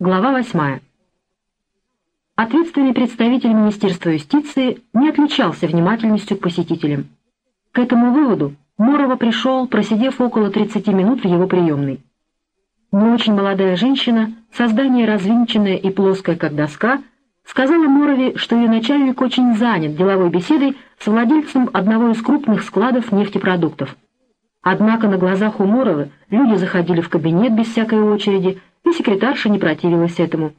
Глава 8. Ответственный представитель Министерства юстиции не отличался внимательностью к посетителям. К этому выводу Морова пришел, просидев около 30 минут в его приемной. Не очень молодая женщина, создание развинченное и плоское, как доска, сказала Морове, что ее начальник очень занят деловой беседой с владельцем одного из крупных складов нефтепродуктов. Однако на глазах у Моровы люди заходили в кабинет без всякой очереди, и секретарша не противилась этому.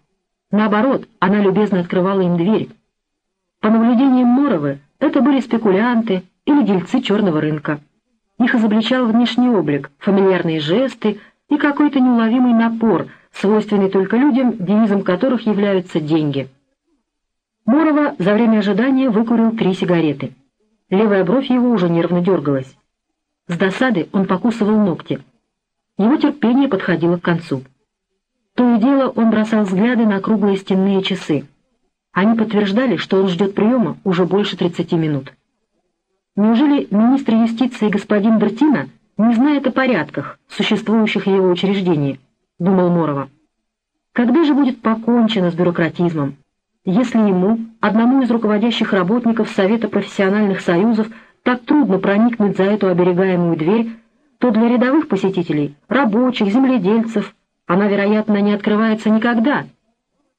Наоборот, она любезно открывала им дверь. По наблюдениям Моровы, это были спекулянты или дельцы черного рынка. Их изобличал внешний облик, фамильярные жесты и какой-то неуловимый напор, свойственный только людям, девизом которых являются деньги. Морова за время ожидания выкурил три сигареты. Левая бровь его уже нервно дергалась. С досады он покусывал ногти. Его терпение подходило к концу. То и дело он бросал взгляды на круглые стенные часы. Они подтверждали, что он ждет приема уже больше 30 минут. Неужели министр юстиции господин Бертина не знает о порядках, существующих в его учреждении, думал Морова. Когда же будет покончено с бюрократизмом, если ему, одному из руководящих работников Совета профессиональных союзов, так трудно проникнуть за эту оберегаемую дверь, то для рядовых посетителей, рабочих, земледельцев, она, вероятно, не открывается никогда.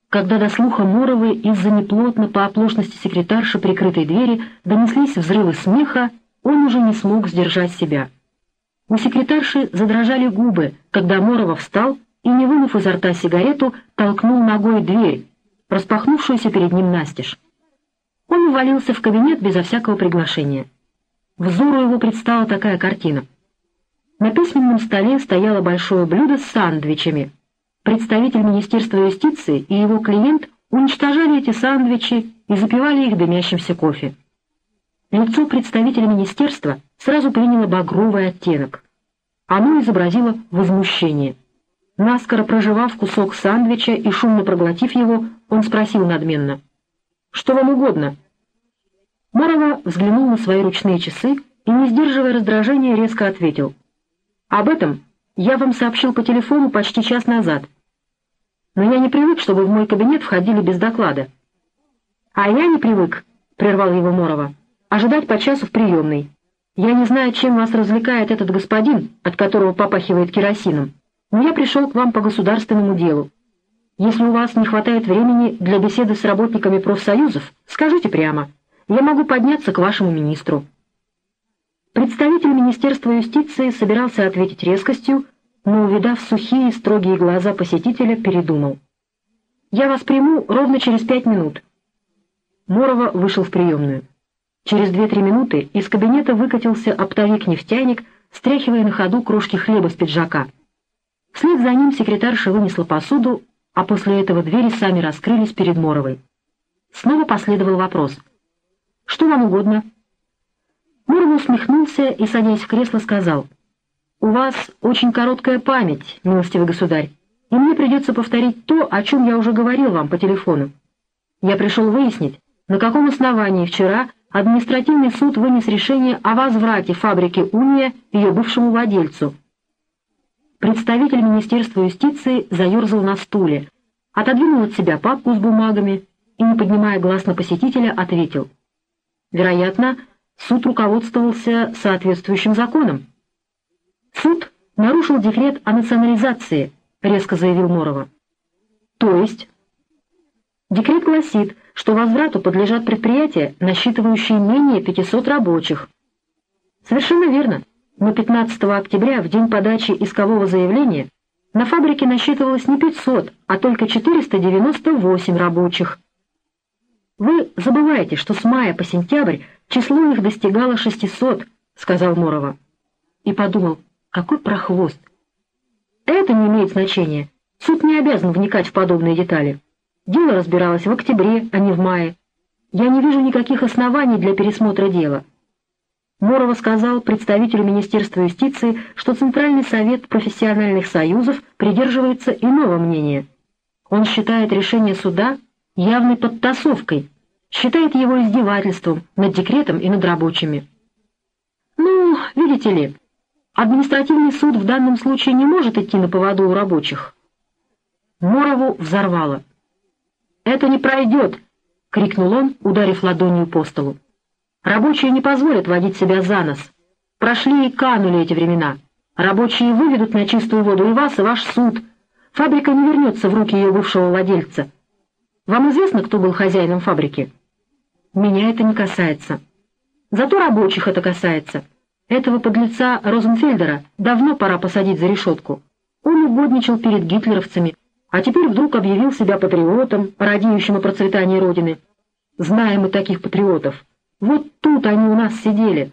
Когда до слуха Моровой из-за неплотно по оплошности секретарши прикрытой двери донеслись взрывы смеха, он уже не смог сдержать себя. У секретарши задрожали губы, когда Морова встал и, не вынув изо рта сигарету, толкнул ногой дверь, распахнувшуюся перед ним настежь. Он увалился в кабинет безо всякого приглашения. Взору его предстала такая картина — на письменном столе стояло большое блюдо с сандвичами. Представитель Министерства юстиции и его клиент уничтожали эти сандвичи и запивали их дымящимся кофе. Лицо представителя министерства сразу приняло багровый оттенок. Оно изобразило возмущение. Наскоро проживав кусок сандвича и шумно проглотив его, он спросил надменно. «Что вам угодно?» Морова взглянул на свои ручные часы и, не сдерживая раздражения, резко ответил. Об этом я вам сообщил по телефону почти час назад. Но я не привык, чтобы в мой кабинет входили без доклада. А я не привык, — прервал его Морова, — ожидать по часу в приемной. Я не знаю, чем вас развлекает этот господин, от которого попахивает керосином, но я пришел к вам по государственному делу. Если у вас не хватает времени для беседы с работниками профсоюзов, скажите прямо. Я могу подняться к вашему министру. Представитель Министерства юстиции собирался ответить резкостью, но, увидав сухие и строгие глаза посетителя, передумал. «Я вас приму ровно через пять минут». Морова вышел в приемную. Через две-три минуты из кабинета выкатился оптовик-нефтяник, стряхивая на ходу крошки хлеба с пиджака. Вслед за ним секретарша вынесла посуду, а после этого двери сами раскрылись перед Моровой. Снова последовал вопрос. «Что вам угодно?» Муром усмехнулся и, садясь в кресло, сказал, «У вас очень короткая память, милостивый государь, и мне придется повторить то, о чем я уже говорил вам по телефону. Я пришел выяснить, на каком основании вчера административный суд вынес решение о возврате фабрики «Уния» ее бывшему владельцу. Представитель Министерства юстиции заерзал на стуле, отодвинул от себя папку с бумагами и, не поднимая глаз на посетителя, ответил. «Вероятно, суд руководствовался соответствующим законом. «Суд нарушил декрет о национализации», — резко заявил Морова. «То есть?» Декрет гласит, что возврату подлежат предприятия, насчитывающие менее 500 рабочих. Совершенно верно, но 15 октября, в день подачи искового заявления, на фабрике насчитывалось не 500, а только 498 рабочих. Вы забываете, что с мая по сентябрь Число их достигало шестисот, сказал Морова. И подумал, какой прохвост. Это не имеет значения. Суд не обязан вникать в подобные детали. Дело разбиралось в октябре, а не в мае. Я не вижу никаких оснований для пересмотра дела. Морова сказал представителю Министерства юстиции, что Центральный совет профессиональных союзов придерживается иного мнения. Он считает решение суда явной подтасовкой, считает его издевательством над декретом и над рабочими. Ну, видите ли, административный суд в данном случае не может идти на поводу у рабочих. Морову взорвало. «Это не пройдет!» — крикнул он, ударив ладонью по столу. «Рабочие не позволят водить себя за нос. Прошли и канули эти времена. Рабочие выведут на чистую воду и вас, и ваш суд. Фабрика не вернется в руки ее бывшего владельца. Вам известно, кто был хозяином фабрики?» «Меня это не касается. Зато рабочих это касается. Этого подлеца Розенфельдера давно пора посадить за решетку. Он угодничал перед гитлеровцами, а теперь вдруг объявил себя патриотом, радеющим о процветании Родины. Знаем мы таких патриотов. Вот тут они у нас сидели.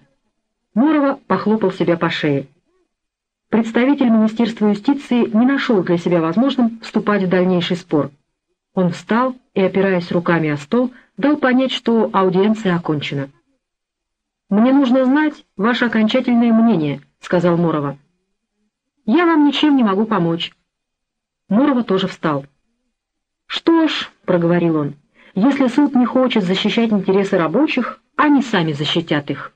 Морова похлопал себя по шее. Представитель Министерства юстиции не нашел для себя возможным вступать в дальнейший спор. Он встал и, опираясь руками о стол, дал понять, что аудиенция окончена. «Мне нужно знать ваше окончательное мнение», — сказал Морова. «Я вам ничем не могу помочь. Мурова тоже встал. «Что ж», — проговорил он, — «если суд не хочет защищать интересы рабочих, они сами защитят их».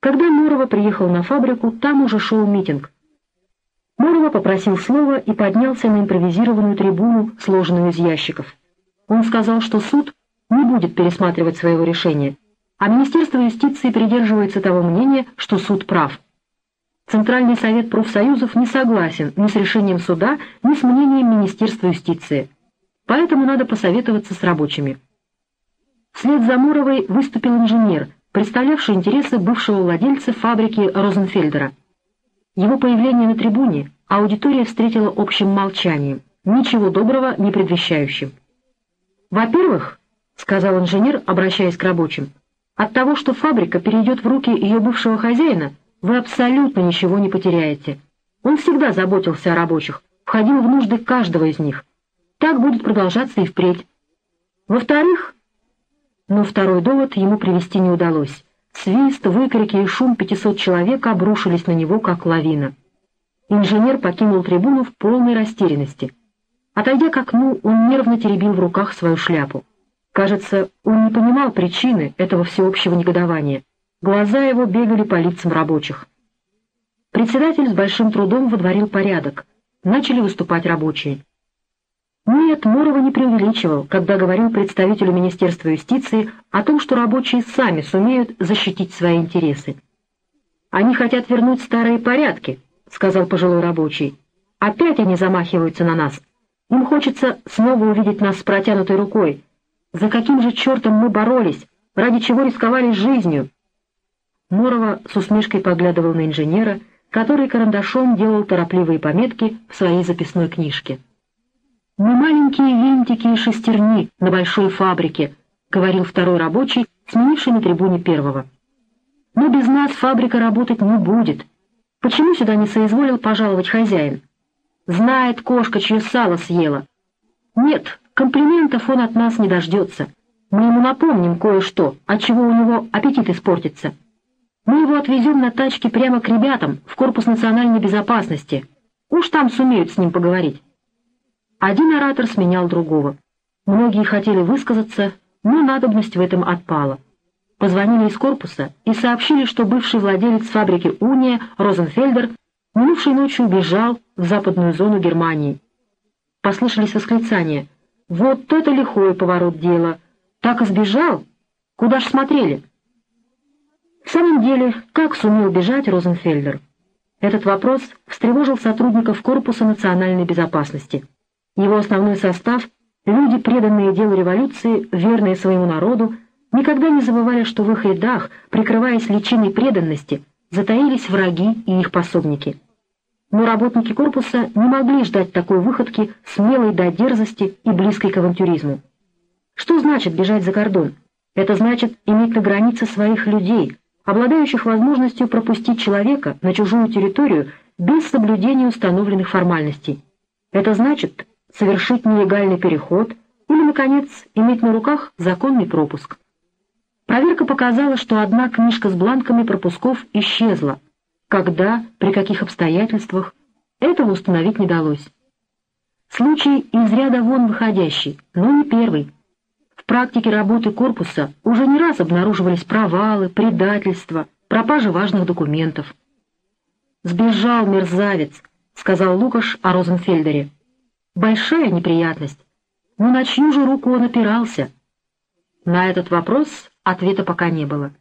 Когда Мурова приехал на фабрику, там уже шел митинг. Мурова попросил слова и поднялся на импровизированную трибуну, сложенную из ящиков. Он сказал, что суд не будет пересматривать своего решения, а Министерство юстиции придерживается того мнения, что суд прав. Центральный совет профсоюзов не согласен ни с решением суда, ни с мнением Министерства юстиции. Поэтому надо посоветоваться с рабочими. Вслед за Муровой выступил инженер, представлявший интересы бывшего владельца фабрики Розенфельдера. Его появление на трибуне аудитория встретила общим молчанием, ничего доброго не предвещающим. «Во-первых, — сказал инженер, обращаясь к рабочим, — от того, что фабрика перейдет в руки ее бывшего хозяина — вы абсолютно ничего не потеряете. Он всегда заботился о рабочих, входил в нужды каждого из них. Так будет продолжаться и впредь. Во-вторых, но второй довод ему привести не удалось. Свист, выкрики и шум 500 человек обрушились на него, как лавина. Инженер покинул трибуну в полной растерянности. Отойдя к окну, он нервно теребил в руках свою шляпу. Кажется, он не понимал причины этого всеобщего негодования. Глаза его бегали по лицам рабочих. Председатель с большим трудом водворил порядок. Начали выступать рабочие. Нет, Мурова не преувеличивал, когда говорил представителю Министерства юстиции о том, что рабочие сами сумеют защитить свои интересы. «Они хотят вернуть старые порядки», — сказал пожилой рабочий. «Опять они замахиваются на нас. Им хочется снова увидеть нас с протянутой рукой. За каким же чертом мы боролись, ради чего рисковали жизнью?» Морова с усмешкой поглядывал на инженера, который карандашом делал торопливые пометки в своей записной книжке. «Мы маленькие винтики и шестерни на большой фабрике», — говорил второй рабочий, сменивший на трибуне первого. «Но без нас фабрика работать не будет. Почему сюда не соизволил пожаловать хозяин? Знает кошка, чье сало съела. Нет, комплиментов он от нас не дождется. Мы ему напомним кое-что, от чего у него аппетит испортится». Мы его отвезем на тачке прямо к ребятам в Корпус национальной безопасности. Уж там сумеют с ним поговорить. Один оратор сменял другого. Многие хотели высказаться, но надобность в этом отпала. Позвонили из корпуса и сообщили, что бывший владелец фабрики «Уния» Розенфельдер минувшей ночью убежал в западную зону Германии. Послышались восклицания. «Вот это лихой поворот дела! Так и сбежал? Куда ж смотрели?» В самом деле, как сумел бежать Розенфельдер? Этот вопрос встревожил сотрудников Корпуса национальной безопасности. Его основной состав, люди, преданные делу революции, верные своему народу, никогда не забывали, что в их рядах, прикрываясь личиной преданности, затаились враги и их пособники. Но работники корпуса не могли ждать такой выходки, смелой до дерзости и близкой к авантюризму. Что значит бежать за кордон? Это значит иметь на границе своих людей, обладающих возможностью пропустить человека на чужую территорию без соблюдения установленных формальностей. Это значит совершить нелегальный переход или, наконец, иметь на руках законный пропуск. Проверка показала, что одна книжка с бланками пропусков исчезла. Когда, при каких обстоятельствах, этого установить не далось. Случай из ряда вон выходящий, но не первый практике работы корпуса уже не раз обнаруживались провалы, предательства, пропажи важных документов. «Сбежал мерзавец», — сказал Лукаш о Розенфельдере. большая неприятность. Но на чью же руку он опирался? На этот вопрос ответа пока не было.